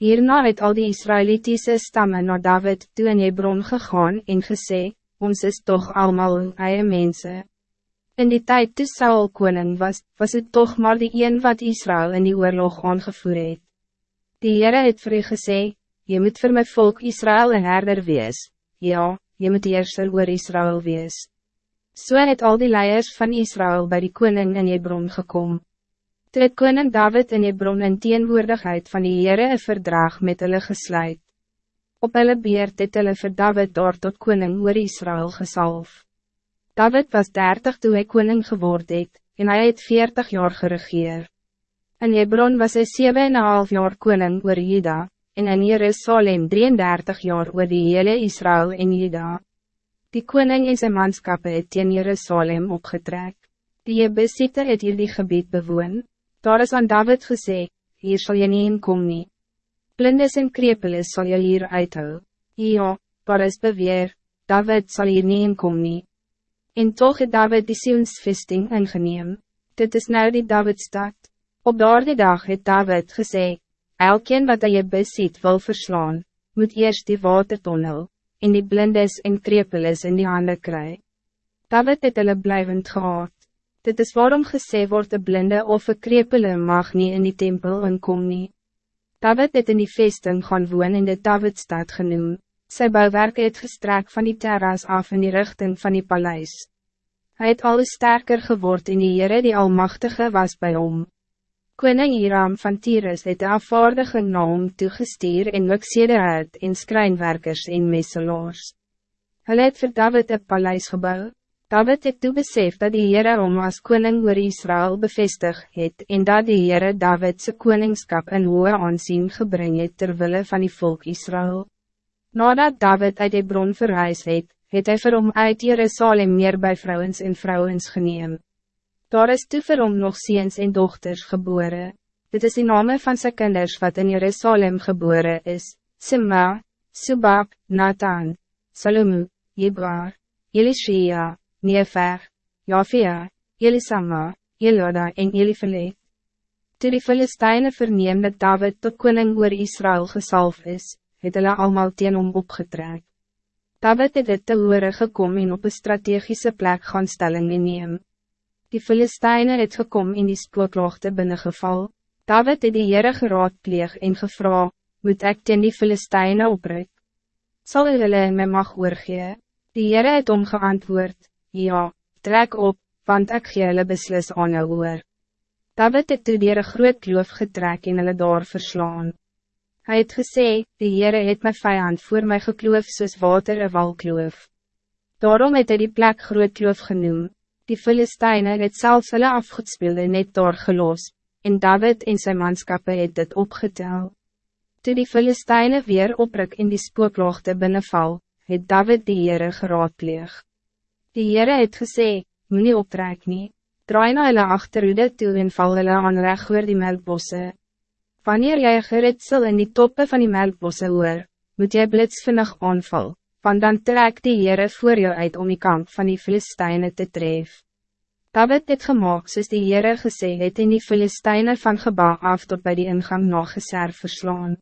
Hierna het al die Israëlitische stammen naar David toe in Hebron gegaan en gesê, ons is toch allemaal eie mensen. In die tijd toe Saul koning was, was het toch maar die een wat Israël in die oorlog aangevoer het. Die Heere het vir u gesê, je moet voor my volk Israël een herder wees, ja, je moet eerser oor Israël wees. So het al die leiers van Israël bij die koning in Hebron gekomen. Toe het koning David in Hebron in teenwoordigheid van die Heere een verdrag met hulle gesluit. Op hulle beert het hulle vir David daar tot koning oor Israël gesalf. David was dertig toe hy koning geword het, en hij het veertig jaar geregeer. In Hebron was hy 7,5 jaar koning oor Juda, en in Jerusalem 33 jaar oor die hele Israël en Juda. Die koning en zijn manskappe het teen Jerusalem opgetrek. Die Jebusite het hier die gebied bewoon, Daar is aan David gesê, hier zal je niet inkom nie. Blindes en krepeles sal je hier uithou. Ja, daar is beweer, David zal hier niet inkom nie. En toch het David die Sionsvesting ingeneem. Dit is nou die Davidstad. Op daardie dag het David gesê, elkeen wat hy besit wil verslaan, moet eerst die watertonnel, en die blindes en krepeles in die handen kry. David het hulle blijvend gehad. Dit is waarom gesê word de blinde of een krepele mag niet in die tempel inkom nie. David het in die vesting gaan woon in de Davidstad genoem. Sy bouwwerke het gestrek van die terras af in die richting van die paleis. Hij het alles sterker geword in die Heere die Almachtige was bij hom. Koning Hiram van Tyrus het de afvaardige naam toegestuur en luksede uit en skrynwerkers en messelaars. Hulle het vir David een paleis gebouwd. David het toe besef dat die Heere om as koning oor Israël bevestig het en dat die Heere Davidse koningskap in hoge aansien gebring het terwille van die volk Israël. Nadat David uit die bron verhuis het, het hy vir hom uit Jerusalem meer bij vrouwens en vrouwens geneem. Daar is toe vir hom nog ziens en dochters geboren. Dit is die name van sy kinders wat in Jerusalem geboren is, Sima, Subab, Nathan, Salomo, Jebar, Elishia, Nefer, Jafia, Elisama, Eloda en Elifelet. Toe die Filisteine verneem dat David tot koning oor Israël gesalf is, het hulle allemaal teen hom opgetrek. David het dit te hore gekom en op een strategische plek gaan stelling neem. Die Filisteine het gekom in die spookloogte binnengeval. David het die Heere geraadpleeg en gevra, moet ek teen die Filisteine opryk? Sal hulle in my mag oorgee? Die Heere het omgeantwoord, Ja, trek op, want ik gee hulle beslis aan jou oor. David het toe dier een groot kloof getrek en hulle daar verslaan. Hij het gesê, die Heere het my vijand voor my gekloof soos water een walkloof. Daarom het hy die plek groot kloof genoem. Die Filisteine het selfs hulle afgespeelde net daar gelos, en David en zijn manskappe het dit opgetel. Toe die Filisteine weer opruk in die spookloogte binnenval, het David die Heere geraadpleeg. Die Heere het gesê, moet nie optrek nie, draai na hulle achterhoede toe en val hulle aan recht oor die melkbosse. Wanneer jy geritsel in die toppe van die melkbosse hoor, moet jy blitsvinnig aanval, want dan trek die Heere voor jou uit om die kamp van die Filisteine te tref. David het gemaakt soos die Heere gesê het in die Filisteine van Geba af tot bij die ingang na geserf verslaan.